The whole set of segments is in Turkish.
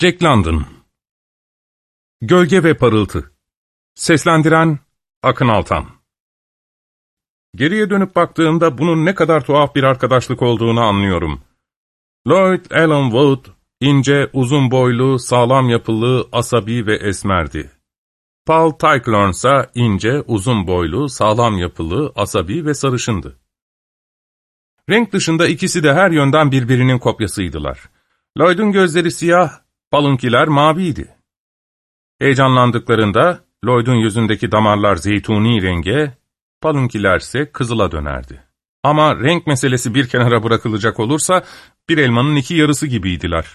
Jack London Gölge ve Parıltı Seslendiren Akın Altan Geriye dönüp baktığımda bunun ne kadar tuhaf bir arkadaşlık olduğunu anlıyorum. Lloyd Allen Wood, ince, uzun boylu, sağlam yapılı, asabi ve esmerdi. Paul Tyclone ise ince, uzun boylu, sağlam yapılı, asabi ve sarışındı. Renk dışında ikisi de her yönden birbirinin kopyasıydılar. Lloyd'un gözleri siyah, Paul'unkiler maviydi. Heyecanlandıklarında Lloyd'un yüzündeki damarlar zeytuni renge, Paul'unkiler ise kızıla dönerdi. Ama renk meselesi bir kenara bırakılacak olursa bir elmanın iki yarısı gibiydiler.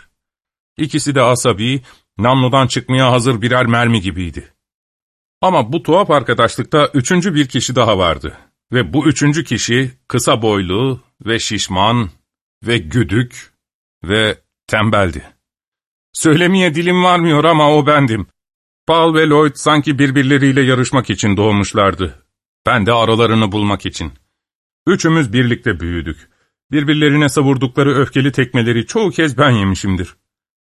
İkisi de asabi, namludan çıkmaya hazır birer mermi gibiydi. Ama bu tuhaf arkadaşlıkta üçüncü bir kişi daha vardı. Ve bu üçüncü kişi kısa boylu ve şişman ve güdük ve tembeldi. Söylemeye dilim varmıyor ama o bendim. Paul ve Lloyd sanki birbirleriyle yarışmak için doğmuşlardı. Ben de aralarını bulmak için. Üçümüz birlikte büyüdük. Birbirlerine savurdukları öfkeli tekmeleri çoğu kez ben yemişimdir.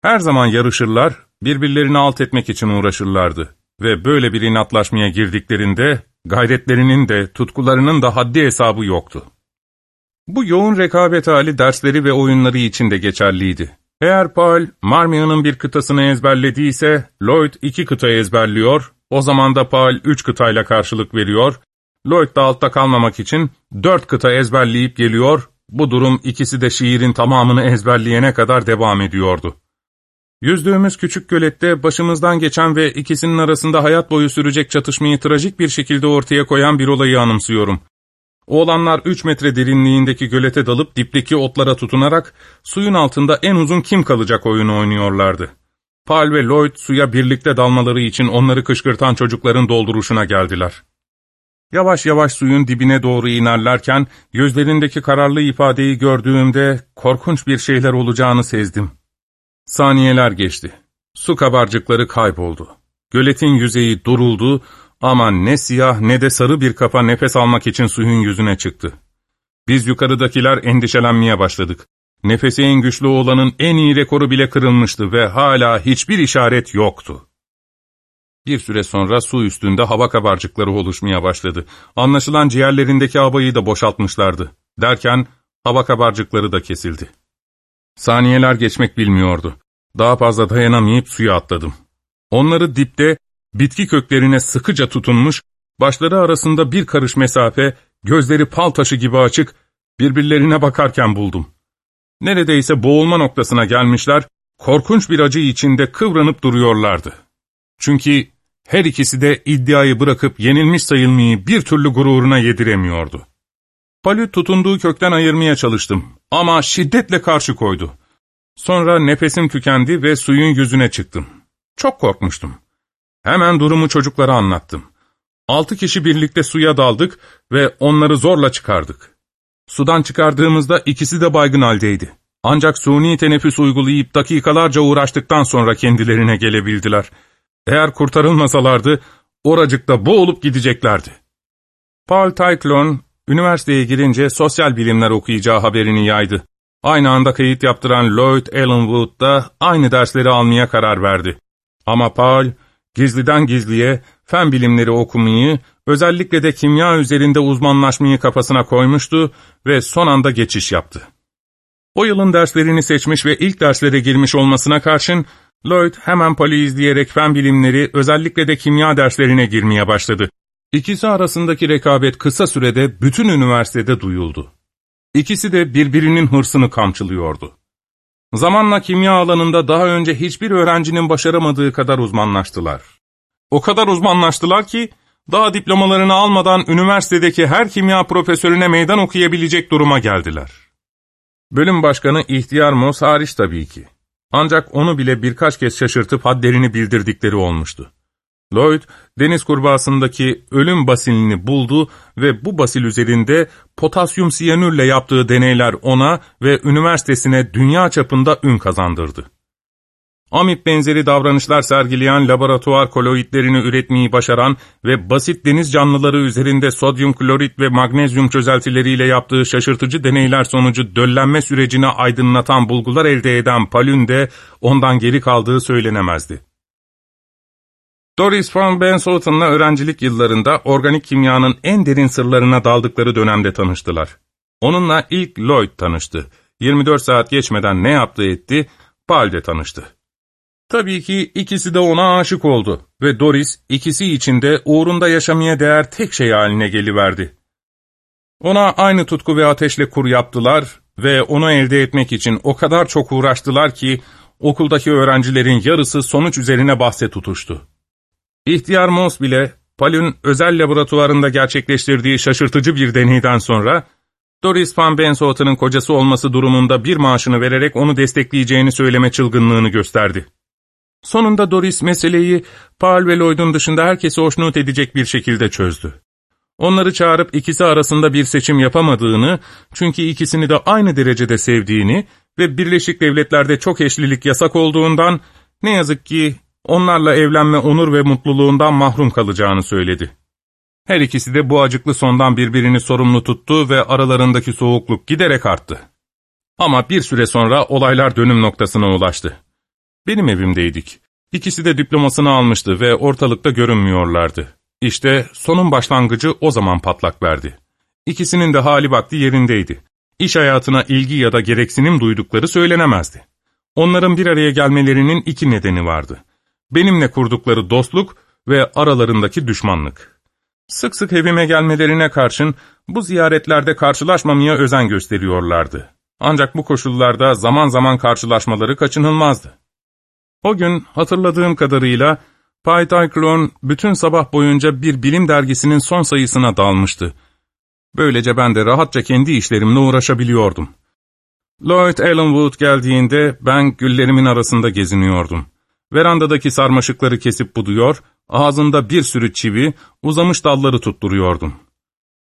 Her zaman yarışırlar, birbirlerini alt etmek için uğraşırlardı. Ve böyle bir inatlaşmaya girdiklerinde, gayretlerinin de, tutkularının da haddi hesabı yoktu. Bu yoğun rekabet hali dersleri ve oyunları için de geçerliydi. Eğer Paul, Marmia'nın bir kıtasını ezberlediyse, Lloyd iki kıta ezberliyor, o zaman da Paul üç kıtayla karşılık veriyor, Lloyd da altta kalmamak için dört kıta ezberleyip geliyor, bu durum ikisi de şiirin tamamını ezberleyene kadar devam ediyordu. Yüzdüğümüz küçük gölette başımızdan geçen ve ikisinin arasında hayat boyu sürecek çatışmayı trajik bir şekilde ortaya koyan bir olayı anımsıyorum. Oğlanlar 3 metre derinliğindeki gölete dalıp dipteki otlara tutunarak suyun altında en uzun kim kalacak oyunu oynuyorlardı. Paul ve Lloyd suya birlikte dalmaları için onları kışkırtan çocukların dolduruşuna geldiler. Yavaş yavaş suyun dibine doğru inerlerken gözlerindeki kararlı ifadeyi gördüğümde korkunç bir şeyler olacağını sezdim. Saniyeler geçti. Su kabarcıkları kayboldu. Göletin yüzeyi duruldu ama ne siyah ne de sarı bir kafa nefes almak için suyun yüzüne çıktı. Biz yukarıdakiler endişelenmeye başladık. Nefesi en güçlü olanın en iyi rekoru bile kırılmıştı ve hala hiçbir işaret yoktu. Bir süre sonra su üstünde hava kabarcıkları oluşmaya başladı. Anlaşılan ciğerlerindeki havayı da boşaltmışlardı. Derken hava kabarcıkları da kesildi. Saniyeler geçmek bilmiyordu. Daha fazla dayanamayıp suya atladım. Onları dipte, bitki köklerine sıkıca tutunmuş, başları arasında bir karış mesafe, gözleri pal taşı gibi açık, birbirlerine bakarken buldum. Neredeyse boğulma noktasına gelmişler, korkunç bir acı içinde kıvranıp duruyorlardı. Çünkü her ikisi de iddiayı bırakıp yenilmiş sayılmayı bir türlü gururuna yediremiyordu. Palü tutunduğu kökten ayırmaya çalıştım ama şiddetle karşı koydu. Sonra nefesim tükendi ve suyun yüzüne çıktım. Çok korkmuştum. Hemen durumu çocuklara anlattım. Altı kişi birlikte suya daldık ve onları zorla çıkardık. Sudan çıkardığımızda ikisi de baygın haldeydi. Ancak suni teneffüs uygulayıp dakikalarca uğraştıktan sonra kendilerine gelebildiler. Eğer kurtarılmasalardı oracıkta boğulup gideceklerdi. Paul Tyclone Üniversiteye girince sosyal bilimler okuyacağı haberini yaydı. Aynı anda kayıt yaptıran Lloyd Allenwood da aynı dersleri almaya karar verdi. Ama Paul, gizliden gizliye fen bilimleri okumayı, özellikle de kimya üzerinde uzmanlaşmayı kafasına koymuştu ve son anda geçiş yaptı. O yılın derslerini seçmiş ve ilk derslere girmiş olmasına karşın, Lloyd hemen Paul'u izleyerek fen bilimleri, özellikle de kimya derslerine girmeye başladı. İkisi arasındaki rekabet kısa sürede bütün üniversitede duyuldu. İkisi de birbirinin hırsını kamçılıyordu. Zamanla kimya alanında daha önce hiçbir öğrencinin başaramadığı kadar uzmanlaştılar. O kadar uzmanlaştılar ki, daha diplomalarını almadan üniversitedeki her kimya profesörüne meydan okuyabilecek duruma geldiler. Bölüm başkanı ihtiyar Moss hariç tabii ki. Ancak onu bile birkaç kez şaşırtıp hadlerini bildirdikleri olmuştu. Lloyd, deniz kurbağasındaki ölüm basilini buldu ve bu basil üzerinde potasyum siyanürle yaptığı deneyler ona ve üniversitesine dünya çapında ün kazandırdı. Amip benzeri davranışlar sergileyen laboratuvar koloidlerini üretmeyi başaran ve basit deniz canlıları üzerinde sodyum klorit ve magnezyum çözeltileriyle yaptığı şaşırtıcı deneyler sonucu döllenme sürecini aydınlatan bulgular elde eden Palün de ondan geri kaldığı söylenemezdi. Doris von Bensoton'la öğrencilik yıllarında organik kimyanın en derin sırlarına daldıkları dönemde tanıştılar. Onunla ilk Lloyd tanıştı. 24 saat geçmeden ne yaptı etti, Paul tanıştı. Tabii ki ikisi de ona aşık oldu ve Doris ikisi içinde uğrunda yaşamaya değer tek şey haline geliverdi. Ona aynı tutku ve ateşle kur yaptılar ve onu elde etmek için o kadar çok uğraştılar ki okuldaki öğrencilerin yarısı sonuç üzerine bahse tutuştu. İhtiyar Moss bile Pal'ün özel laboratuvarında gerçekleştirdiği şaşırtıcı bir deneyden sonra Doris Van Bensoat'ın kocası olması durumunda bir maaşını vererek onu destekleyeceğini söyleme çılgınlığını gösterdi. Sonunda Doris meseleyi Paul ve Lloyd'un dışında herkesi hoşnut edecek bir şekilde çözdü. Onları çağırıp ikisi arasında bir seçim yapamadığını, çünkü ikisini de aynı derecede sevdiğini ve Birleşik Devletler'de çok eşlilik yasak olduğundan, ne yazık ki onlarla evlenme onur ve mutluluğundan mahrum kalacağını söyledi. Her ikisi de bu acıklı sondan birbirini sorumlu tuttu ve aralarındaki soğukluk giderek arttı. Ama bir süre sonra olaylar dönüm noktasına ulaştı. Benim evimdeydik. İkisi de diplomasını almıştı ve ortalıkta görünmüyorlardı. İşte sonun başlangıcı o zaman patlak verdi. İkisinin de hali vakti yerindeydi. İş hayatına ilgi ya da gereksinim duydukları söylenemezdi. Onların bir araya gelmelerinin iki nedeni vardı. Benimle kurdukları dostluk ve aralarındaki düşmanlık. Sık sık evime gelmelerine karşın bu ziyaretlerde karşılaşmamaya özen gösteriyorlardı. Ancak bu koşullarda zaman zaman karşılaşmaları kaçınılmazdı. O gün hatırladığım kadarıyla Pythagoron bütün sabah boyunca bir bilim dergisinin son sayısına dalmıştı. Böylece ben de rahatça kendi işlerimle uğraşabiliyordum. Lloyd Allenwood geldiğinde ben güllerimin arasında geziniyordum. Verandadaki sarmaşıkları kesip buduyor, ağzında bir sürü çivi, uzamış dalları tutturuyordum.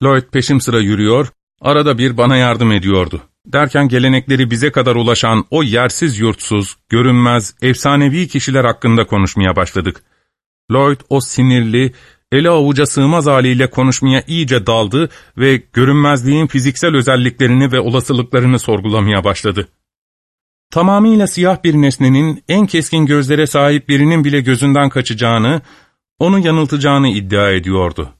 Lloyd peşim sıra yürüyor, arada bir bana yardım ediyordu. Derken gelenekleri bize kadar ulaşan o yersiz yurtsuz, görünmez, efsanevi kişiler hakkında konuşmaya başladık. Lloyd o sinirli, eli avuca sığmaz haliyle konuşmaya iyice daldı ve görünmezliğin fiziksel özelliklerini ve olasılıklarını sorgulamaya başladı. Tamamıyla siyah bir nesnenin en keskin gözlere sahip birinin bile gözünden kaçacağını, onu yanıltacağını iddia ediyordu.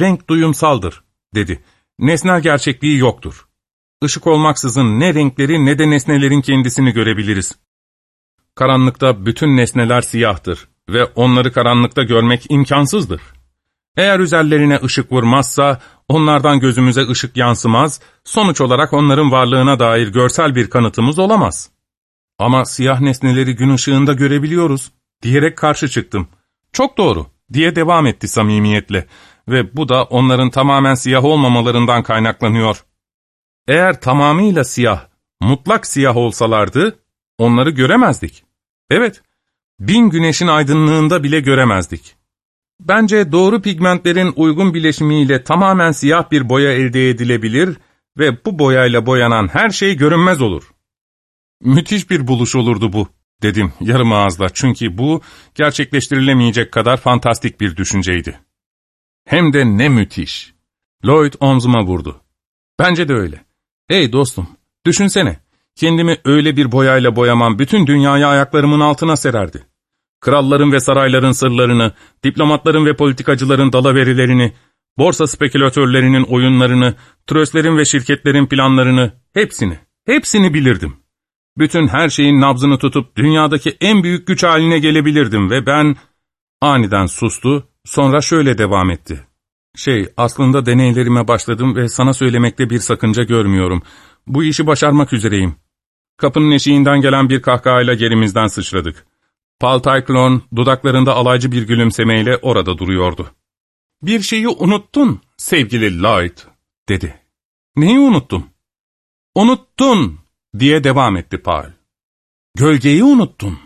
Renk duyumsaldır, dedi. Nesnel gerçekliği yoktur. Işık olmaksızın ne renkleri ne de nesnelerin kendisini görebiliriz. Karanlıkta bütün nesneler siyahtır ve onları karanlıkta görmek imkansızdır. Eğer üzerlerine ışık vurmazsa, onlardan gözümüze ışık yansımaz, sonuç olarak onların varlığına dair görsel bir kanıtımız olamaz. Ama siyah nesneleri gün ışığında görebiliyoruz, diyerek karşı çıktım. Çok doğru, diye devam etti samimiyetle ve bu da onların tamamen siyah olmamalarından kaynaklanıyor. Eğer tamamıyla siyah, mutlak siyah olsalardı, onları göremezdik. Evet, bin güneşin aydınlığında bile göremezdik. Bence doğru pigmentlerin uygun bileşimiyle tamamen siyah bir boya elde edilebilir ve bu boyayla boyanan her şey görünmez olur. Müthiş bir buluş olurdu bu, dedim yarım ağızla çünkü bu gerçekleştirilemeyecek kadar fantastik bir düşünceydi. Hem de ne müthiş. Lloyd omzuma vurdu. Bence de öyle. Hey dostum, düşünsene, kendimi öyle bir boyayla boyamam bütün dünyayı ayaklarımın altına sererdi. Kralların ve sarayların sırlarını, diplomatların ve politikacıların dalaverilerini, borsa spekülatörlerinin oyunlarını, tröstlerin ve şirketlerin planlarını, hepsini, hepsini bilirdim. Bütün her şeyin nabzını tutup dünyadaki en büyük güç haline gelebilirdim ve ben... Aniden sustu, sonra şöyle devam etti. Şey, aslında deneylerime başladım ve sana söylemekte bir sakınca görmüyorum. Bu işi başarmak üzereyim. Kapının eşiğinden gelen bir kahkahayla gerimizden sıçradık. Paltayklon dudaklarında alaycı bir gülümsemeyle orada duruyordu. ''Bir şeyi unuttun sevgili Lloyd.'' dedi. ''Neyi unuttum?'' ''Unuttun!'' diye devam etti Paul. ''Gölgeyi unuttun.''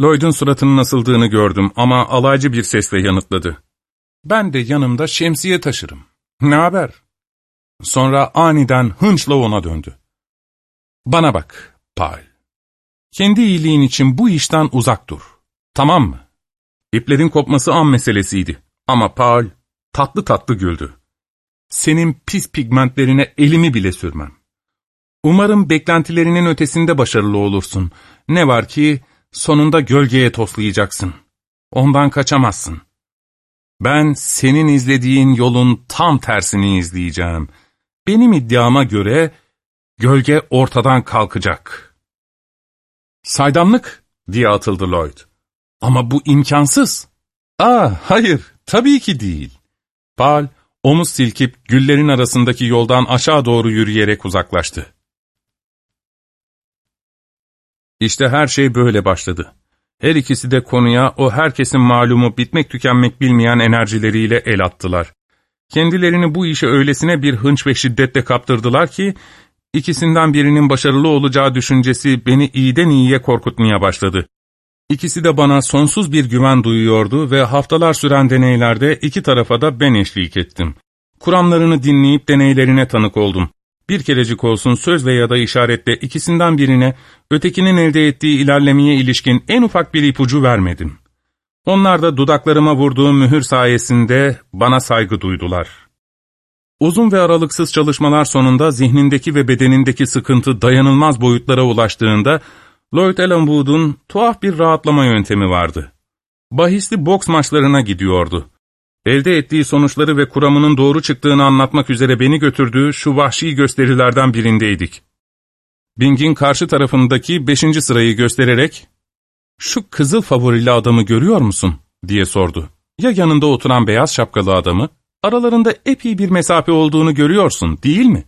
Lloyd'un suratının nasıldığını gördüm ama alaycı bir sesle yanıtladı. ''Ben de yanımda şemsiye taşırım. Ne haber?'' Sonra aniden hınçla ona döndü. ''Bana bak, Paul. Kendi iyiliğin için bu işten uzak dur. Tamam mı? İplerin kopması an meselesiydi. Ama Paul tatlı tatlı güldü. Senin pis pigmentlerine elimi bile sürmem. Umarım beklentilerinin ötesinde başarılı olursun. Ne var ki sonunda gölgeye toslayacaksın. Ondan kaçamazsın. Ben senin izlediğin yolun tam tersini izleyeceğim. Benim iddiama göre gölge ortadan kalkacak. Saydamlık diye atıldı Lloyd. Ama bu imkansız. Aa, hayır, tabii ki değil. Paul, omuz silkip güllerin arasındaki yoldan aşağı doğru yürüyerek uzaklaştı. İşte her şey böyle başladı. Her ikisi de konuya o herkesin malumu bitmek tükenmek bilmeyen enerjileriyle el attılar. Kendilerini bu işe öylesine bir hınç ve şiddetle kaptırdılar ki, ikisinden birinin başarılı olacağı düşüncesi beni iyiden iyiye korkutmaya başladı. İkisi de bana sonsuz bir güven duyuyordu ve haftalar süren deneylerde iki tarafa da ben eşlik ettim. Kuramlarını dinleyip deneylerine tanık oldum. Bir kerecik olsun söz ve ya da işaretle ikisinden birine ötekinin elde ettiği ilerlemeye ilişkin en ufak bir ipucu vermedim. Onlar da dudaklarıma vurduğum mühür sayesinde bana saygı duydular. Uzun ve aralıksız çalışmalar sonunda zihnindeki ve bedenindeki sıkıntı dayanılmaz boyutlara ulaştığında Lloyd Ellenwood'un tuhaf bir rahatlama yöntemi vardı. Bahisli boks maçlarına gidiyordu. Elde ettiği sonuçları ve kuramının doğru çıktığını anlatmak üzere beni götürdüğü şu vahşi gösterilerden birindeydik. Bing'in karşı tarafındaki beşinci sırayı göstererek, ''Şu kızıl favorili adamı görüyor musun?'' diye sordu. ''Ya yanında oturan beyaz şapkalı adamı? Aralarında epey bir mesafe olduğunu görüyorsun, değil mi?''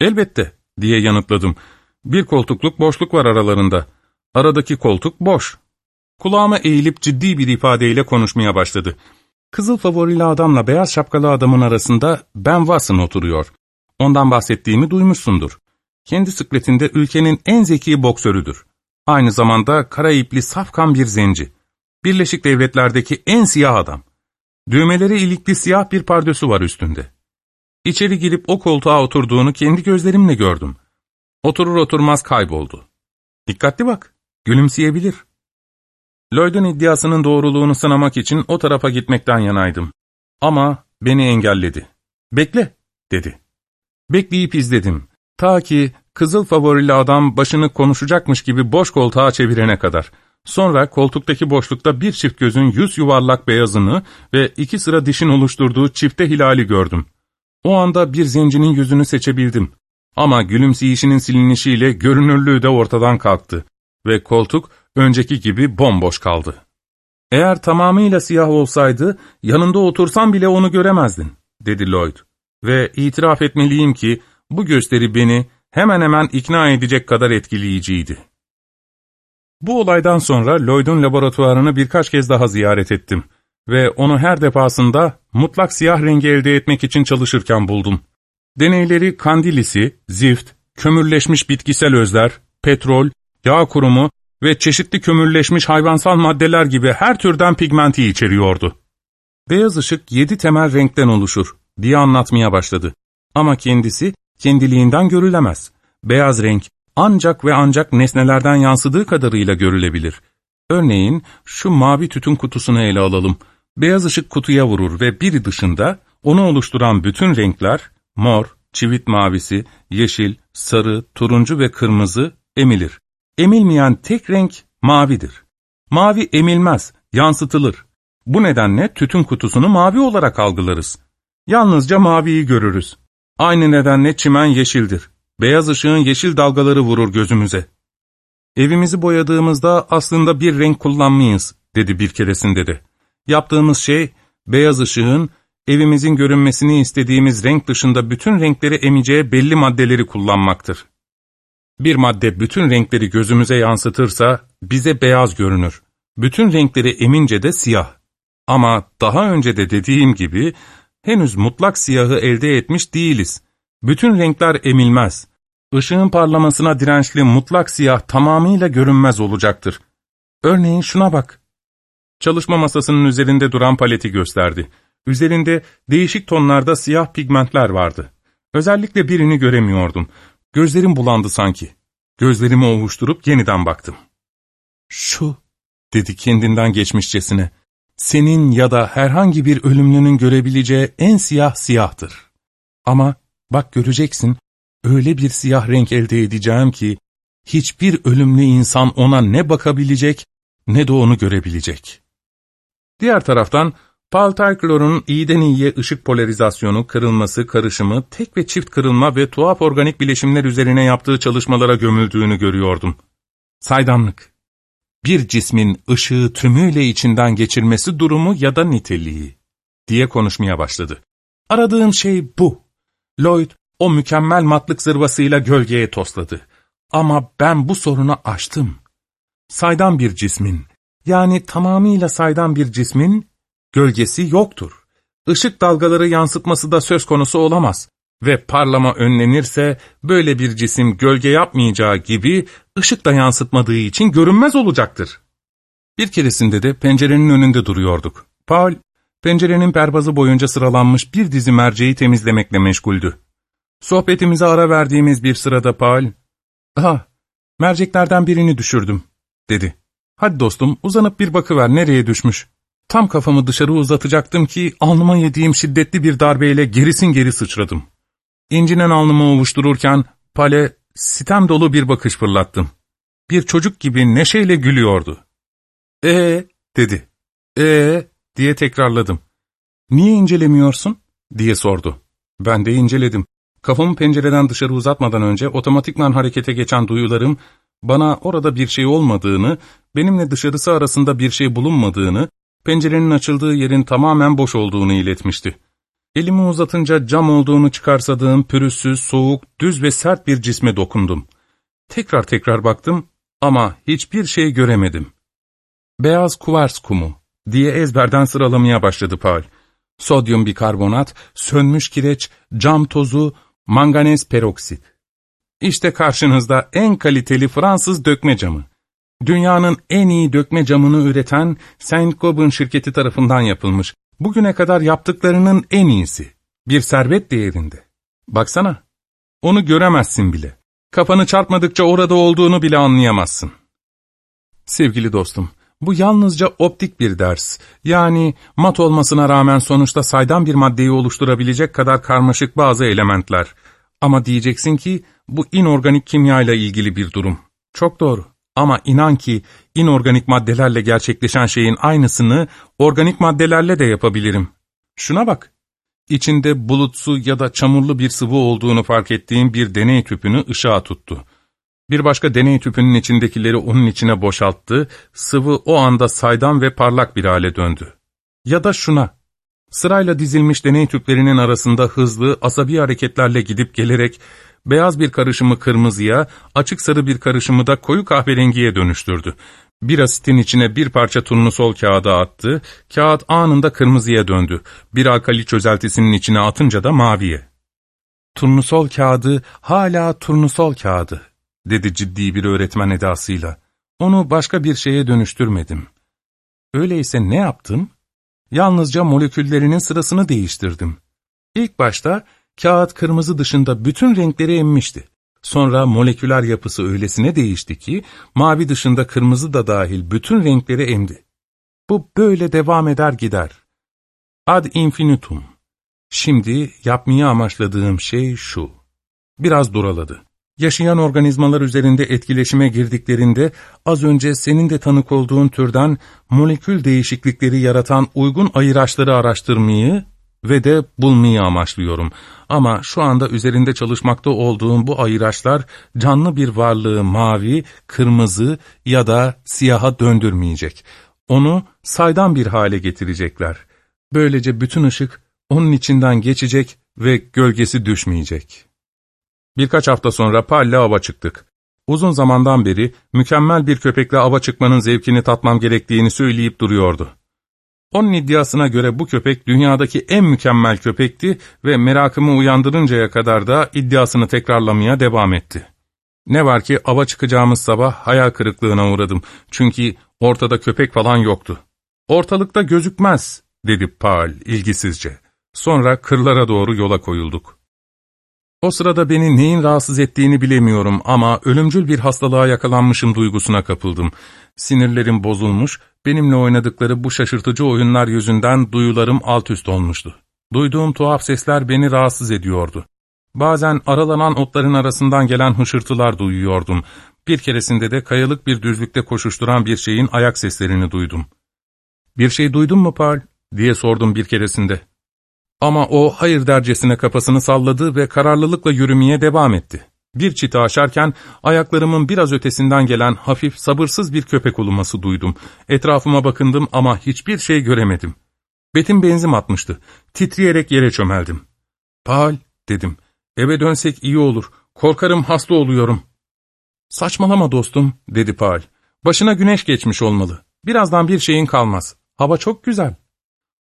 ''Elbette.'' diye yanıtladım. ''Bir koltukluk boşluk var aralarında. Aradaki koltuk boş.'' Kulağıma eğilip ciddi bir ifadeyle konuşmaya başladı. Kızıl favorili adamla beyaz şapkalı adamın arasında Ben Watson oturuyor. Ondan bahsettiğimi duymuşsundur. Kendi sıkletinde ülkenin en zeki boksörüdür. Aynı zamanda kara ipli safkan bir zenci. Birleşik Devletler'deki en siyah adam. Düğmeleri ilikli siyah bir pardösü var üstünde. İçeri girip o koltuğa oturduğunu kendi gözlerimle gördüm. Oturur oturmaz kayboldu. Dikkatli bak, gülümseyebilir. Lloyd'un iddiasının doğruluğunu sınamak için o tarafa gitmekten yanaydım. Ama beni engelledi. ''Bekle'' dedi. Bekleyip izledim. Ta ki kızıl favorili adam başını konuşacakmış gibi boş koltuğa çevirene kadar. Sonra koltuktaki boşlukta bir çift gözün yüz yuvarlak beyazını ve iki sıra dişin oluşturduğu çifte hilali gördüm. O anda bir zencinin yüzünü seçebildim. Ama gülümseyişinin silinişiyle görünürlüğü de ortadan kalktı ve koltuk önceki gibi bomboş kaldı. Eğer tamamıyla siyah olsaydı, yanında otursan bile onu göremezdin, dedi Lloyd. Ve itiraf etmeliyim ki, bu gösteri beni hemen hemen ikna edecek kadar etkileyiciydi. Bu olaydan sonra Lloyd'un laboratuvarını birkaç kez daha ziyaret ettim ve onu her defasında mutlak siyah rengi elde etmek için çalışırken buldum. Deneyleri kandilisi, zift, kömürleşmiş bitkisel özler, petrol, yağ kurumu ve çeşitli kömürleşmiş hayvansal maddeler gibi her türden pigmenti içeriyordu. Beyaz ışık yedi temel renkten oluşur diye anlatmaya başladı. Ama kendisi kendiliğinden görülemez. Beyaz renk ancak ve ancak nesnelerden yansıdığı kadarıyla görülebilir. Örneğin şu mavi tütün kutusunu ele alalım. Beyaz ışık kutuya vurur ve biri dışında onu oluşturan bütün renkler mor, çivit mavisi, yeşil, sarı, turuncu ve kırmızı emilir. Emilmeyen tek renk mavidir. Mavi emilmez, yansıtılır. Bu nedenle tütün kutusunu mavi olarak algılarız. Yalnızca maviyi görürüz. Aynı nedenle çimen yeşildir. Beyaz ışığın yeşil dalgaları vurur gözümüze. Evimizi boyadığımızda aslında bir renk kullanmayız, dedi bir keresinde de. Yaptığımız şey, beyaz ışığın evimizin görünmesini istediğimiz renk dışında bütün renkleri emeceği belli maddeleri kullanmaktır. Bir madde bütün renkleri gözümüze yansıtırsa bize beyaz görünür. Bütün renkleri emince de siyah. Ama daha önce de dediğim gibi henüz mutlak siyahı elde etmiş değiliz. Bütün renkler emilmez. Işığın parlamasına dirençli mutlak siyah tamamıyla görünmez olacaktır. Örneğin şuna bak. Çalışma masasının üzerinde duran paleti gösterdi. Üzerinde değişik tonlarda siyah pigmentler vardı. Özellikle birini göremiyordum. Gözlerim bulandı sanki. Gözlerimi ovuşturup yeniden baktım. Şu, dedi kendinden geçmişçesine, senin ya da herhangi bir ölümlünün görebileceği en siyah siyahtır. Ama bak göreceksin, öyle bir siyah renk elde edeceğim ki, hiçbir ölümlü insan ona ne bakabilecek ne de onu görebilecek. Diğer taraftan, Paul Tychlor'un iyiden iyiye ışık polarizasyonu, kırılması, karışımı, tek ve çift kırılma ve tuhaf organik bileşimler üzerine yaptığı çalışmalara gömüldüğünü görüyordum. Saydamlık. Bir cismin ışığı tümüyle içinden geçirmesi durumu ya da niteliği diye konuşmaya başladı. Aradığım şey bu. Lloyd o mükemmel matlık zırvasıyla gölgeye tosladı. Ama ben bu sorunu aştım. Saydam bir cismin, yani tamamıyla saydam bir cismin gölgesi yoktur. Işık dalgaları yansıtması da söz konusu olamaz ve parlama önlenirse böyle bir cisim gölge yapmayacağı gibi ışık da yansıtmadığı için görünmez olacaktır. Bir keresinde de pencerenin önünde duruyorduk. Paul, pencerenin perbazı boyunca sıralanmış bir dizi merceği temizlemekle meşguldü. Sohbetimize ara verdiğimiz bir sırada Paul, ''Aha, merceklerden birini düşürdüm.'' dedi. ''Hadi dostum, uzanıp bir bakıver nereye düşmüş.'' Tam kafamı dışarı uzatacaktım ki alnıma yediğim şiddetli bir darbeyle gerisin geri sıçradım. İncinen alnımı ovuştururken Pale sitem dolu bir bakış fırlattım. Bir çocuk gibi neşeyle gülüyordu. ''Ee?'' dedi. ''Ee?'' diye tekrarladım. ''Niye incelemiyorsun?'' diye sordu. Ben de inceledim. Kafamı pencereden dışarı uzatmadan önce otomatikman harekete geçen duyularım, bana orada bir şey olmadığını, benimle dışarısı arasında bir şey bulunmadığını, pencerenin açıldığı yerin tamamen boş olduğunu iletmişti. Elimi uzatınca cam olduğunu çıkarsadığım pürüzsüz, soğuk, düz ve sert bir cisme dokundum. Tekrar tekrar baktım ama hiçbir şey göremedim. Beyaz kuvars kumu diye ezberden sıralamaya başladı Paul. Sodyum bikarbonat, sönmüş kireç, cam tozu, manganez peroksit. İşte karşınızda en kaliteli Fransız dökme camı. Dünyanın en iyi dökme camını üreten Saint Gobain şirketi tarafından yapılmış. Bugüne kadar yaptıklarının en iyisi. Bir servet değerinde. Baksana. Onu göremezsin bile. Kafanı çarpmadıkça orada olduğunu bile anlayamazsın. Sevgili dostum, bu yalnızca optik bir ders. Yani mat olmasına rağmen sonuçta saydam bir maddeyi oluşturabilecek kadar karmaşık bazı elementler. Ama diyeceksin ki bu inorganik kimya ile ilgili bir durum. Çok doğru. Ama inan ki inorganik maddelerle gerçekleşen şeyin aynısını organik maddelerle de yapabilirim. Şuna bak. İçinde bulutsu ya da çamurlu bir sıvı olduğunu fark ettiğim bir deney tüpünü ışığa tuttu. Bir başka deney tüpünün içindekileri onun içine boşalttı, sıvı o anda saydam ve parlak bir hale döndü. Ya da şuna, sırayla dizilmiş deney tüplerinin arasında hızlı, asabi hareketlerle gidip gelerek beyaz bir karışımı kırmızıya, açık sarı bir karışımı da koyu kahverengiye dönüştürdü. Bir asitin içine bir parça turnusol kağıdı attı, kağıt anında kırmızıya döndü. Bir alkali çözeltisinin içine atınca da maviye. Turnusol kağıdı hala turnusol kağıdı, dedi ciddi bir öğretmen edasıyla. Onu başka bir şeye dönüştürmedim. Öyleyse ne yaptım? Yalnızca moleküllerinin sırasını değiştirdim. İlk başta Kağıt kırmızı dışında bütün renkleri emmişti. Sonra moleküler yapısı öylesine değişti ki, mavi dışında kırmızı da dahil bütün renkleri emdi. Bu böyle devam eder gider. Ad infinitum. Şimdi yapmaya amaçladığım şey şu. Biraz duraladı. Yaşayan organizmalar üzerinde etkileşime girdiklerinde az önce senin de tanık olduğun türden molekül değişiklikleri yaratan uygun ayıraçları araştırmayı ve de bulmayı amaçlıyorum. Ama şu anda üzerinde çalışmakta olduğum bu ayıraçlar canlı bir varlığı mavi, kırmızı ya da siyaha döndürmeyecek. Onu saydam bir hale getirecekler. Böylece bütün ışık onun içinden geçecek ve gölgesi düşmeyecek. Birkaç hafta sonra Palle ava çıktık. Uzun zamandan beri mükemmel bir köpekle ava çıkmanın zevkini tatmam gerektiğini söyleyip duruyordu. Onun iddiasına göre bu köpek dünyadaki en mükemmel köpekti ve merakımı uyandırıncaya kadar da iddiasını tekrarlamaya devam etti. Ne var ki ava çıkacağımız sabah hayal kırıklığına uğradım çünkü ortada köpek falan yoktu. Ortalıkta gözükmez dedi Paul ilgisizce. Sonra kırlara doğru yola koyulduk. O sırada beni neyin rahatsız ettiğini bilemiyorum ama ölümcül bir hastalığa yakalanmışım duygusuna kapıldım. Sinirlerim bozulmuş, benimle oynadıkları bu şaşırtıcı oyunlar yüzünden duyularım alt üst olmuştu. Duyduğum tuhaf sesler beni rahatsız ediyordu. Bazen aralanan otların arasından gelen hışırtılar duyuyordum. Bir keresinde de kayalık bir düzlükte koşuşturan bir şeyin ayak seslerini duydum. ''Bir şey duydun mu Paul?'' diye sordum bir keresinde. Ama o hayır dercesine kafasını salladı ve kararlılıkla yürümeye devam etti. Bir çiti aşarken ayaklarımın biraz ötesinden gelen hafif sabırsız bir köpek uluması duydum. Etrafıma bakındım ama hiçbir şey göremedim. Betim benzim atmıştı. Titreyerek yere çömeldim. ''Paul'' dedim. ''Eve dönsek iyi olur. Korkarım hasta oluyorum.'' ''Saçmalama dostum'' dedi Paul. ''Başına güneş geçmiş olmalı. Birazdan bir şeyin kalmaz. Hava çok güzel.''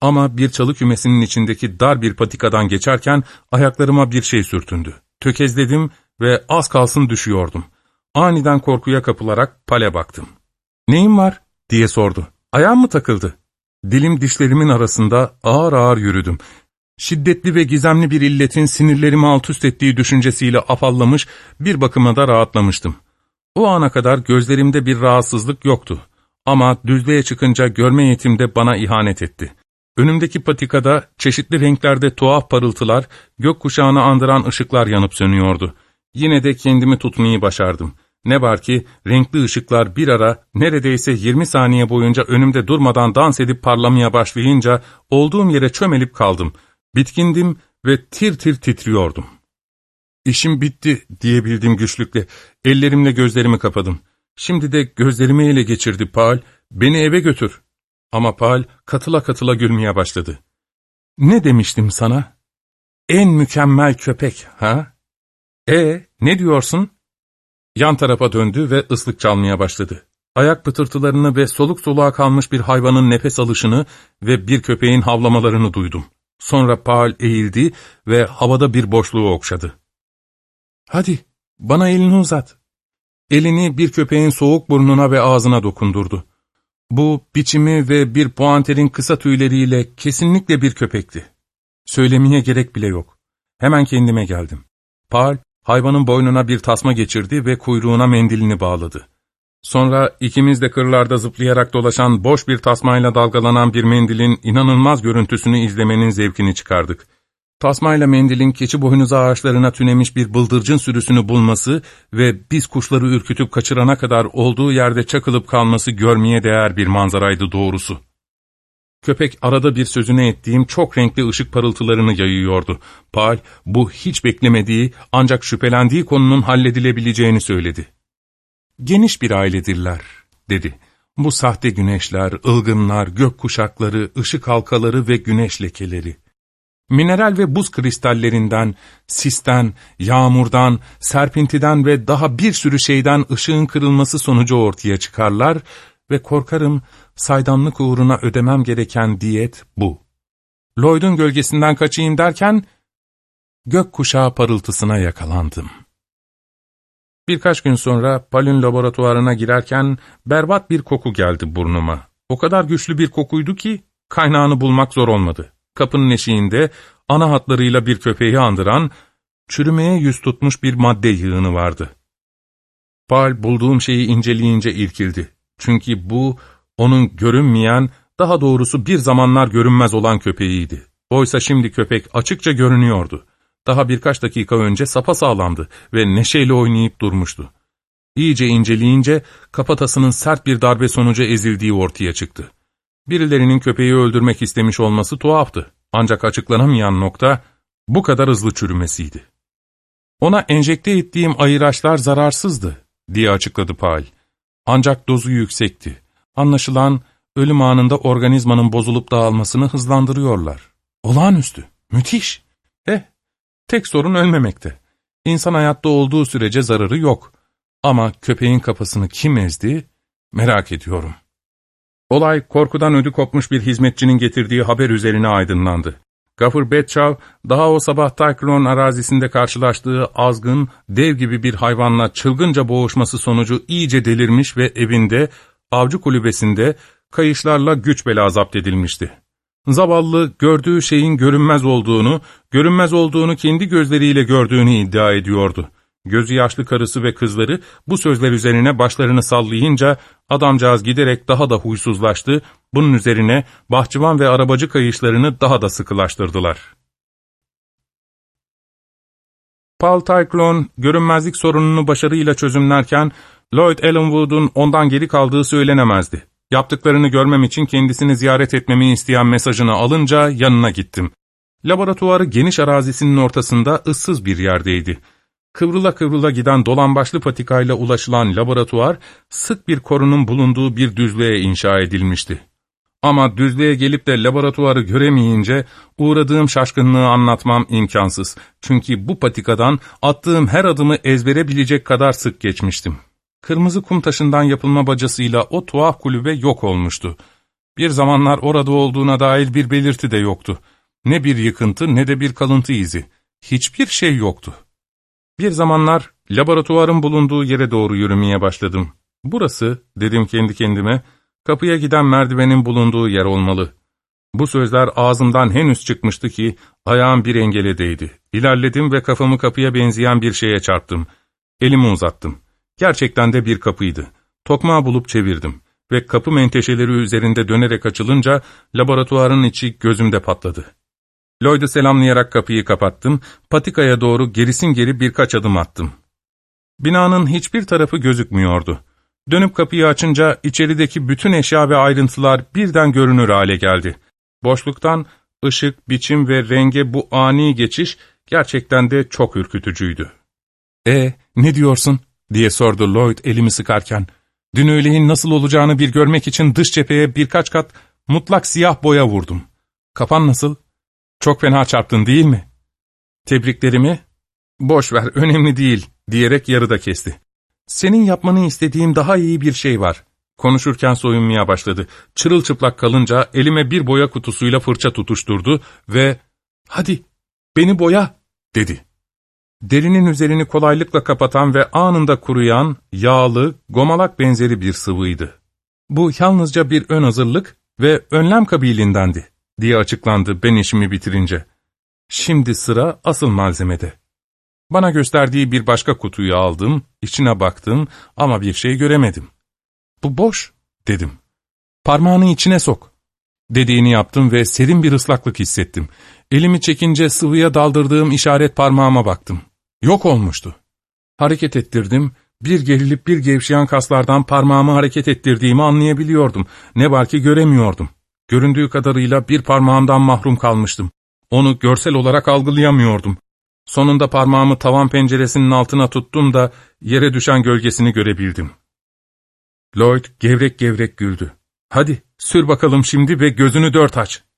Ama bir çalı kümesinin içindeki dar bir patikadan geçerken ayaklarıma bir şey sürtündü. Tökezledim ve az kalsın düşüyordum. Aniden korkuya kapılarak pale baktım. ''Neyin var?'' diye sordu. ''Ayağım mı takıldı?'' Dilim dişlerimin arasında ağır ağır yürüdüm. Şiddetli ve gizemli bir illetin sinirlerimi alt üst ettiği düşüncesiyle afallamış, bir bakıma da rahatlamıştım. O ana kadar gözlerimde bir rahatsızlık yoktu. Ama düzlüğe çıkınca görme yetimde bana ihanet etti. Önümdeki patikada çeşitli renklerde tuhaf parıltılar, gökkuşağını andıran ışıklar yanıp sönüyordu. Yine de kendimi tutmayı başardım. Ne var ki renkli ışıklar bir ara neredeyse 20 saniye boyunca önümde durmadan dans edip parlamaya başlayınca olduğum yere çömelip kaldım. Bitkindim ve tir tir titriyordum. İşim bitti diyebildim güçlükle. Ellerimle gözlerimi kapadım. Şimdi de gözlerimi ele geçirdi Paul. Beni eve götür. Ama Paul katıla katıla gülmeye başladı. Ne demiştim sana? En mükemmel köpek, ha? E ne diyorsun? Yan tarafa döndü ve ıslık çalmaya başladı. Ayak pıtırtılarını ve soluk soluğa kalmış bir hayvanın nefes alışını ve bir köpeğin havlamalarını duydum. Sonra Paul eğildi ve havada bir boşluğu okşadı. ''Hadi, bana elini uzat.'' Elini bir köpeğin soğuk burnuna ve ağzına dokundurdu. Bu, biçimi ve bir puanterin kısa tüyleriyle kesinlikle bir köpekti. Söylemeye gerek bile yok. Hemen kendime geldim. Paul, hayvanın boynuna bir tasma geçirdi ve kuyruğuna mendilini bağladı. Sonra ikimiz de kırlarda zıplayarak dolaşan boş bir tasmayla dalgalanan bir mendilin inanılmaz görüntüsünü izlemenin zevkini çıkardık. Tasmayla mendilin keçi boynuzu ağaçlarına tünemiş bir bıldırcın sürüsünü bulması ve biz kuşları ürkütüp kaçırana kadar olduğu yerde çakılıp kalması görmeye değer bir manzaraydı doğrusu. Köpek arada bir sözüne ettiğim çok renkli ışık parıltılarını yayıyordu. Paul bu hiç beklemediği ancak şüphelendiği konunun halledilebileceğini söyledi. Geniş bir ailedirler, dedi. Bu sahte güneşler, ılgınlar, gök kuşakları, ışık halkaları ve güneş lekeleri. Mineral ve buz kristallerinden, sisten, yağmurdan, serpintiden ve daha bir sürü şeyden ışığın kırılması sonucu ortaya çıkarlar ve korkarım saydamlık uğruna ödemem gereken diyet bu. Lloyd'un gölgesinden kaçayım derken, gök kuşağı parıltısına yakalandım. Birkaç gün sonra Palin laboratuvarına girerken berbat bir koku geldi burnuma. O kadar güçlü bir kokuydu ki kaynağını bulmak zor olmadı. Kapının eşiğinde ana hatlarıyla bir köpeği andıran, çürümeye yüz tutmuş bir madde yığını vardı. Pal bulduğum şeyi inceleyince irkildi. Çünkü bu, onun görünmeyen, daha doğrusu bir zamanlar görünmez olan köpeğiydi. Oysa şimdi köpek açıkça görünüyordu. Daha birkaç dakika önce sapasağlamdı ve neşeyle oynayıp durmuştu. İyice inceleyince kapatasının sert bir darbe sonucu ezildiği ortaya çıktı. Birilerinin köpeği öldürmek istemiş olması tuhaftı. Ancak açıklanamayan nokta bu kadar hızlı çürümesiydi. Ona enjekte ettiğim ayıraçlar zararsızdı diye açıkladı Paul. Ancak dozu yüksekti. Anlaşılan ölüm anında organizmanın bozulup dağılmasını hızlandırıyorlar. Olağanüstü, müthiş. Eh, tek sorun ölmemekte. İnsan hayatta olduğu sürece zararı yok. Ama köpeğin kafasını kim ezdi merak ediyorum. Olay korkudan ödü kopmuş bir hizmetçinin getirdiği haber üzerine aydınlandı. Gafur Betçav, daha o sabah Tyklon arazisinde karşılaştığı azgın, dev gibi bir hayvanla çılgınca boğuşması sonucu iyice delirmiş ve evinde, avcı kulübesinde, kayışlarla güç bela zapt edilmişti. Zavallı, gördüğü şeyin görünmez olduğunu, görünmez olduğunu kendi gözleriyle gördüğünü iddia ediyordu. Gözü yaşlı karısı ve kızları bu sözler üzerine başlarını sallayınca adamcağız giderek daha da huysuzlaştı, bunun üzerine bahçıvan ve arabacı kayışlarını daha da sıkılaştırdılar. Paul Tyclone, görünmezlik sorununu başarıyla çözümlerken, Lloyd Ellenwood'un ondan geri kaldığı söylenemezdi. Yaptıklarını görmem için kendisini ziyaret etmemi isteyen mesajını alınca yanına gittim. Laboratuvarı geniş arazisinin ortasında ıssız bir yerdeydi. Kıvrıla kıvrıla giden dolambaçlı patikayla ulaşılan laboratuvar, sık bir korunun bulunduğu bir düzlüğe inşa edilmişti. Ama düzlüğe gelip de laboratuvarı göremeyince uğradığım şaşkınlığı anlatmam imkansız. Çünkü bu patikadan attığım her adımı ezbere bilecek kadar sık geçmiştim. Kırmızı kum taşından yapılma bacasıyla o tuhaf kulübe yok olmuştu. Bir zamanlar orada olduğuna dair bir belirti de yoktu. Ne bir yıkıntı ne de bir kalıntı izi. Hiçbir şey yoktu. Bir zamanlar laboratuvarın bulunduğu yere doğru yürümeye başladım. Burası, dedim kendi kendime, kapıya giden merdivenin bulunduğu yer olmalı. Bu sözler ağzımdan henüz çıkmıştı ki ayağım bir engele değdi. İlerledim ve kafamı kapıya benzeyen bir şeye çarptım. Elimi uzattım. Gerçekten de bir kapıydı. Tokmağı bulup çevirdim ve kapı menteşeleri üzerinde dönerek açılınca laboratuvarın içi gözümde patladı. Lloyd'u selamlayarak kapıyı kapattım, patikaya doğru gerisin geri birkaç adım attım. Binanın hiçbir tarafı gözükmüyordu. Dönüp kapıyı açınca içerideki bütün eşya ve ayrıntılar birden görünür hale geldi. Boşluktan ışık, biçim ve renge bu ani geçiş gerçekten de çok ürkütücüydü. ''E ne diyorsun?'' Diye sordu Lloyd elimi sıkarken. ''Dün öğleyin nasıl olacağını bir görmek için dış cepheye birkaç kat mutlak siyah boya vurdum. Kafan nasıl? Çok fena çarptın değil mi? Tebriklerimi, boş ver önemli değil diyerek yarıda kesti. Senin yapmanı istediğim daha iyi bir şey var. Konuşurken soyunmaya başladı. Çırılçıplak kalınca elime bir boya kutusuyla fırça tutuşturdu ve ''Hadi beni boya'' dedi. Derinin üzerini kolaylıkla kapatan ve anında kuruyan, yağlı, gomalak benzeri bir sıvıydı. Bu yalnızca bir ön hazırlık ve önlem kabilindendi diye açıklandı ben işimi bitirince. Şimdi sıra asıl malzemede. Bana gösterdiği bir başka kutuyu aldım, içine baktım ama bir şey göremedim. Bu boş, dedim. Parmağını içine sok. Dediğini yaptım ve serin bir ıslaklık hissettim. Elimi çekince sıvıya daldırdığım işaret parmağıma baktım. Yok olmuştu. Hareket ettirdim, bir gerilip bir gevşeyen kaslardan parmağımı hareket ettirdiğimi anlayabiliyordum. Ne var ki göremiyordum. Göründüğü kadarıyla bir parmağımdan mahrum kalmıştım. Onu görsel olarak algılayamıyordum. Sonunda parmağımı tavan penceresinin altına tuttum da yere düşen gölgesini görebildim. Lloyd gevrek gevrek güldü. ''Hadi sür bakalım şimdi ve gözünü dört aç.''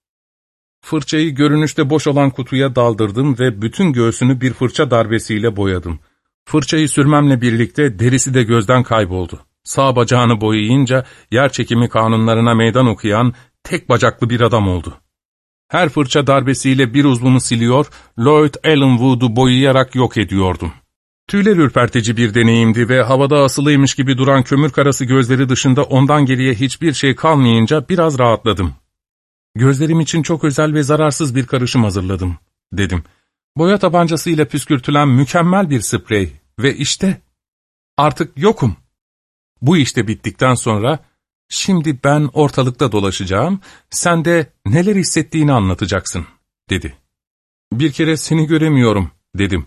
Fırçayı görünüşte boş olan kutuya daldırdım ve bütün göğsünü bir fırça darbesiyle boyadım. Fırçayı sürmemle birlikte derisi de gözden kayboldu. Sağ bacağını boyayınca yer çekimi kanunlarına meydan okuyan tek bacaklı bir adam oldu. Her fırça darbesiyle bir uzvumu siliyor, Lloyd Ellenwood'u boyayarak yok ediyordum. Tüyler ürpertici bir deneyimdi ve havada asılıymış gibi duran kömür karası gözleri dışında ondan geriye hiçbir şey kalmayınca biraz rahatladım. Gözlerim için çok özel ve zararsız bir karışım hazırladım, dedim. Boya tabancasıyla püskürtülen mükemmel bir sprey ve işte artık yokum. Bu işte bittikten sonra Şimdi ben ortalıkta dolaşacağım, sen de neler hissettiğini anlatacaksın, dedi. Bir kere seni göremiyorum, dedim.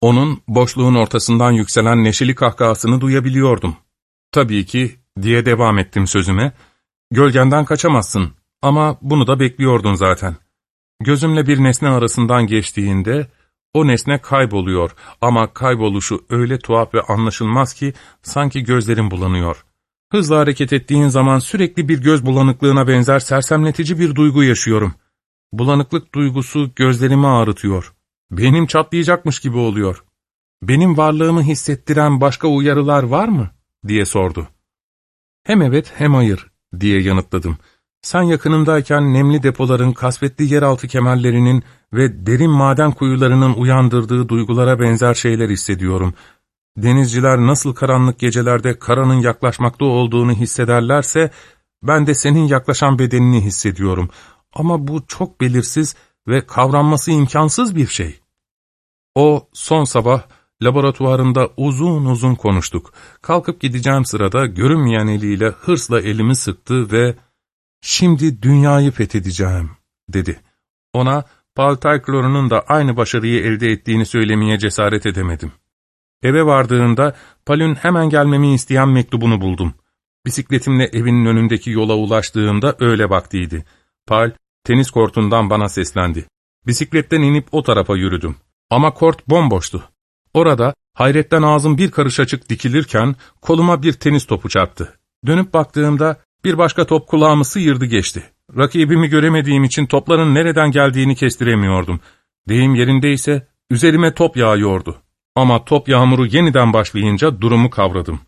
Onun boşluğun ortasından yükselen neşeli kahkahasını duyabiliyordum. Tabii ki, diye devam ettim sözüme, gölgenden kaçamazsın ama bunu da bekliyordun zaten. Gözümle bir nesne arasından geçtiğinde, o nesne kayboluyor ama kayboluşu öyle tuhaf ve anlaşılmaz ki sanki gözlerim bulanıyor.'' Hızla hareket ettiğin zaman sürekli bir göz bulanıklığına benzer sersemletici bir duygu yaşıyorum. Bulanıklık duygusu gözlerimi ağrıtıyor. Benim çatlayacakmış gibi oluyor. Benim varlığımı hissettiren başka uyarılar var mı? diye sordu. Hem evet hem hayır diye yanıtladım. Sen yakınımdayken nemli depoların, kasvetli yeraltı kemerlerinin ve derin maden kuyularının uyandırdığı duygulara benzer şeyler hissediyorum. Denizciler nasıl karanlık gecelerde karanın yaklaşmakta olduğunu hissederlerse, ben de senin yaklaşan bedenini hissediyorum. Ama bu çok belirsiz ve kavranması imkansız bir şey. O son sabah laboratuvarında uzun uzun konuştuk. Kalkıp gideceğim sırada görünmeyen eliyle hırsla elimi sıktı ve ''Şimdi dünyayı fethedeceğim.'' dedi. Ona Paltayklor'un da aynı başarıyı elde ettiğini söylemeye cesaret edemedim. Eve vardığında Pal'ün hemen gelmemi isteyen mektubunu buldum. Bisikletimle evinin önündeki yola ulaştığımda öğle vaktiydi. Pal, tenis kortundan bana seslendi. Bisikletten inip o tarafa yürüdüm. Ama kort bomboştu. Orada hayretten ağzım bir karış açık dikilirken koluma bir tenis topu çarptı. Dönüp baktığımda bir başka top kulağımı sıyırdı geçti. Rakibimi göremediğim için topların nereden geldiğini kestiremiyordum. Deyim yerindeyse üzerime top yağıyordu. Ama top yağmuru yeniden başlayınca durumu kavradım.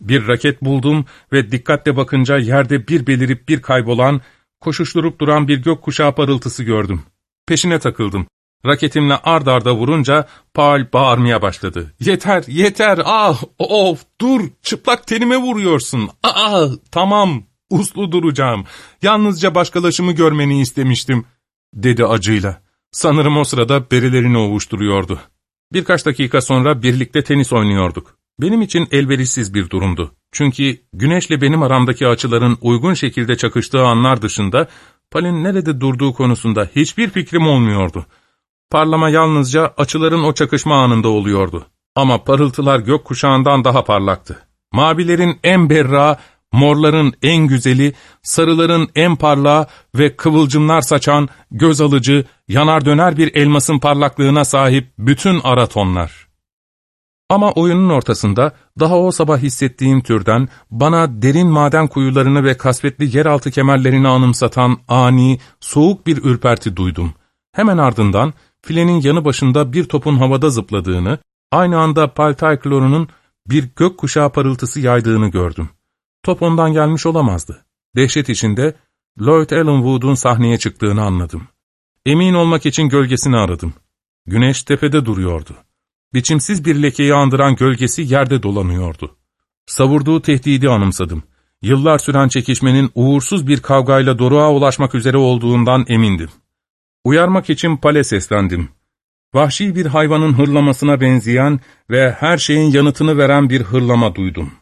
Bir raket buldum ve dikkatle bakınca yerde bir belirip bir kaybolan, koşuşturup duran bir gökkuşağı parıltısı gördüm. Peşine takıldım. Raketimle ard arda vurunca Paul bağırmaya başladı. ''Yeter, yeter, ah, of, dur, çıplak tenime vuruyorsun, ah, tamam, uslu duracağım, yalnızca başkalaşımı görmeni istemiştim.'' dedi acıyla. Sanırım o sırada berilerini ovuşturuyordu. Birkaç dakika sonra birlikte tenis oynuyorduk. Benim için elverişsiz bir durumdu. Çünkü güneşle benim aramdaki açıların uygun şekilde çakıştığı anlar dışında, Palin nerede durduğu konusunda hiçbir fikrim olmuyordu. Parlama yalnızca açıların o çakışma anında oluyordu. Ama parıltılar gökkuşağından daha parlaktı. Mavilerin en berra, morların en güzeli, sarıların en parlağı ve kıvılcımlar saçan, göz alıcı, yanar döner bir elmasın parlaklığına sahip bütün ara tonlar. Ama oyunun ortasında daha o sabah hissettiğim türden bana derin maden kuyularını ve kasvetli yeraltı kemerlerini anımsatan ani, soğuk bir ürperti duydum. Hemen ardından filenin yanı başında bir topun havada zıpladığını, aynı anda Paltayklor'un bir gökkuşağı parıltısı yaydığını gördüm. Top ondan gelmiş olamazdı. Dehşet içinde Lloyd Ellenwood'un sahneye çıktığını anladım. Emin olmak için gölgesini aradım. Güneş tepede duruyordu. Biçimsiz bir lekeyi andıran gölgesi yerde dolanıyordu. Savurduğu tehdidi anımsadım. Yıllar süren çekişmenin uğursuz bir kavgayla doruğa ulaşmak üzere olduğundan emindim. Uyarmak için pale seslendim. Vahşi bir hayvanın hırlamasına benzeyen ve her şeyin yanıtını veren bir hırlama duydum.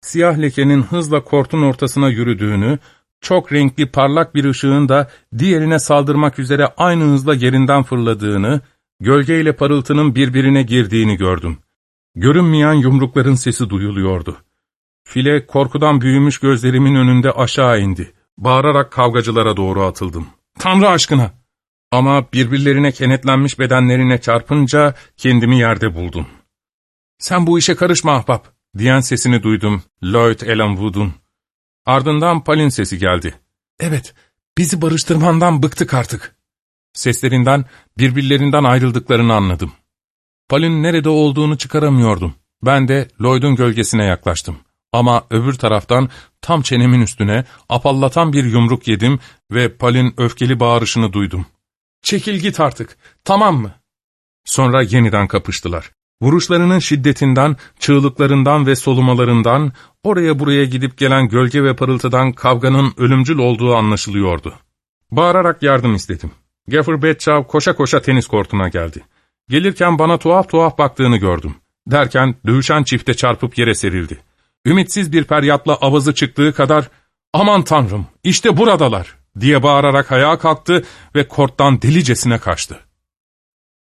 Siyah lekenin hızla kortun ortasına yürüdüğünü, çok renkli parlak bir ışığın da diğerine saldırmak üzere aynı hızla yerinden fırladığını, gölgeyle parıltının birbirine girdiğini gördüm. Görünmeyen yumrukların sesi duyuluyordu. File korkudan büyümüş gözlerimin önünde aşağı indi. Bağırarak kavgacılara doğru atıldım. ''Tanrı aşkına!'' Ama birbirlerine kenetlenmiş bedenlerine çarpınca kendimi yerde buldum. ''Sen bu işe karışma ahbap!'' Diyen sesini duydum Lloyd Ellenwood'un. Ardından Palin sesi geldi. ''Evet, bizi barıştırmandan bıktık artık.'' Seslerinden birbirlerinden ayrıldıklarını anladım. Palin nerede olduğunu çıkaramıyordum. Ben de Lloyd'un gölgesine yaklaştım. Ama öbür taraftan tam çenemin üstüne apallatan bir yumruk yedim ve Palin öfkeli bağırışını duydum. ''Çekil git artık, tamam mı?'' Sonra yeniden kapıştılar. Vuruşlarının şiddetinden, çığlıklarından ve solumalarından, oraya buraya gidip gelen gölge ve parıltıdan kavganın ölümcül olduğu anlaşılıyordu. Bağırarak yardım istedim. Gaffer Betçav koşa koşa tenis kortuna geldi. Gelirken bana tuhaf tuhaf baktığını gördüm. Derken dövüşen çifte çarpıp yere serildi. Ümitsiz bir feryatla avazı çıktığı kadar ''Aman tanrım, işte buradalar!'' diye bağırarak ayağa kalktı ve korttan delicesine kaçtı.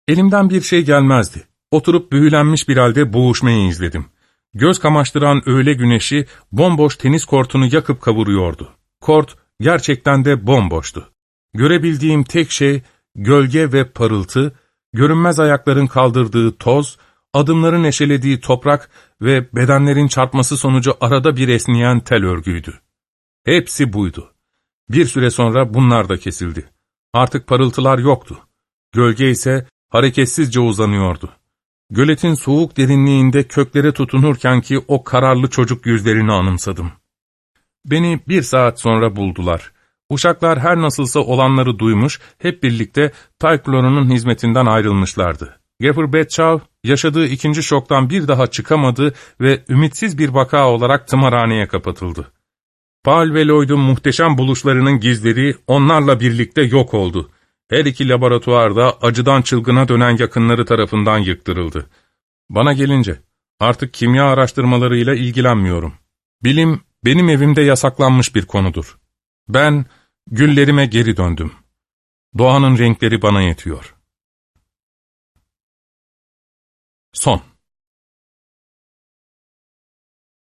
Elimden bir şey gelmezdi. Oturup büyülenmiş bir halde boğuşmayı izledim. Göz kamaştıran öğle güneşi bomboş tenis kortunu yakıp kavuruyordu. Kort gerçekten de bomboştu. Görebildiğim tek şey gölge ve parıltı, görünmez ayakların kaldırdığı toz, adımların eşelediği toprak ve bedenlerin çarpması sonucu arada bir esniyen tel örgüydü. Hepsi buydu. Bir süre sonra bunlar da kesildi. Artık parıltılar yoktu. Gölge ise hareketsizce uzanıyordu. Göletin soğuk derinliğinde köklere tutunurken ki o kararlı çocuk yüzlerini anımsadım. Beni bir saat sonra buldular. Uşaklar her nasılsa olanları duymuş, hep birlikte Tyclone'un hizmetinden ayrılmışlardı. Gaffer Betchav, yaşadığı ikinci şoktan bir daha çıkamadı ve ümitsiz bir vaka olarak tımarhaneye kapatıldı. Paul ve Lloyd'un muhteşem buluşlarının gizleri onlarla birlikte yok oldu. Her iki laboratuvarda acıdan çılgına dönen yakınları tarafından yıktırıldı. Bana gelince artık kimya araştırmalarıyla ilgilenmiyorum. Bilim benim evimde yasaklanmış bir konudur. Ben güllerime geri döndüm. Doğanın renkleri bana yetiyor. Son